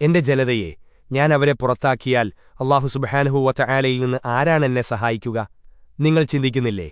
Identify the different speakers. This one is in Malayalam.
Speaker 1: എന്റെ ജനതയെ ഞാൻ അവരെ പുറത്താക്കിയാൽ അള്ളാഹു സുബഹാനുഹൂവറ്റ ആലയിൽ നിന്ന് ആരാണെന്നെ സഹായിക്കുക? നിങ്ങൾ ചിന്തിക്കുന്നില്ലേ?